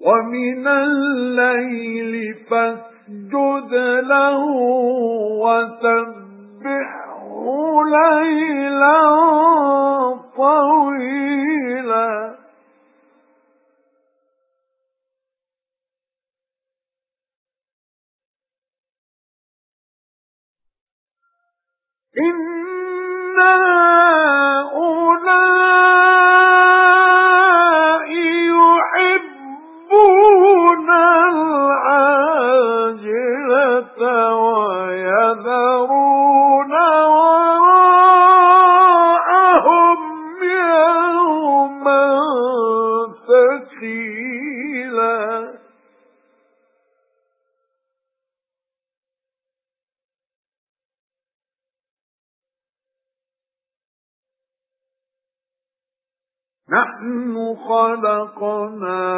وَمِنَ اللَّيْلِ فَاسْجُدْ لَهُ وَسَبِّحْهُ لَيْلًا طَوِيلًا. إِنَّ نَحْنُ خَلَقْنَاهُمْ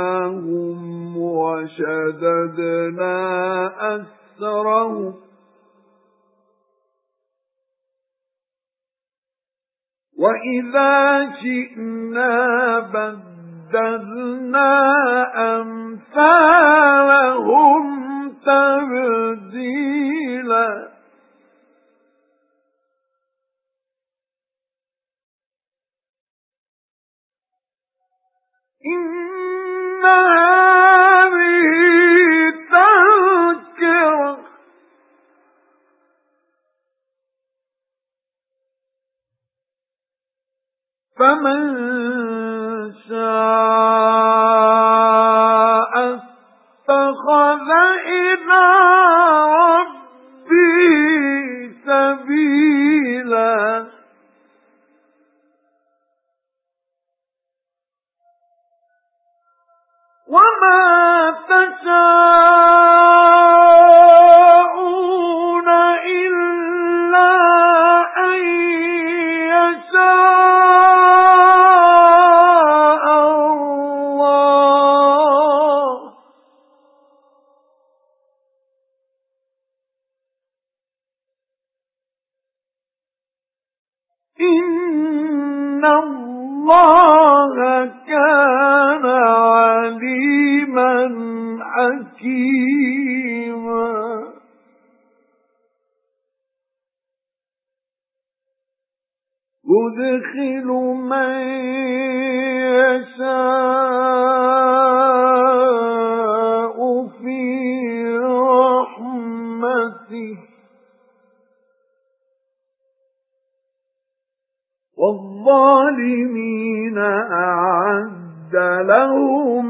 وَشَدَدْنَا أَسْرَهُمْ. وَإِذَا شِئْنَا بَدَّلْنَا أَمْثَالَهُمْ تَبْدِيلًا إِنَّ هَذِهِ تَذْكِرَةٌ فَمَن اتَّخَذَ إِلَى سَبِيلًا. وَمَا تَشَاءُونَ إِلَّا أَن يَشَاءَ. إِنَّ اللَّهَ كَانَ عَلِيمًا حَكِيمًا يُدْخِلُ مَن يَشَاءُ وَالظَّالِمِينَ أَعَدَّ لَهُمْ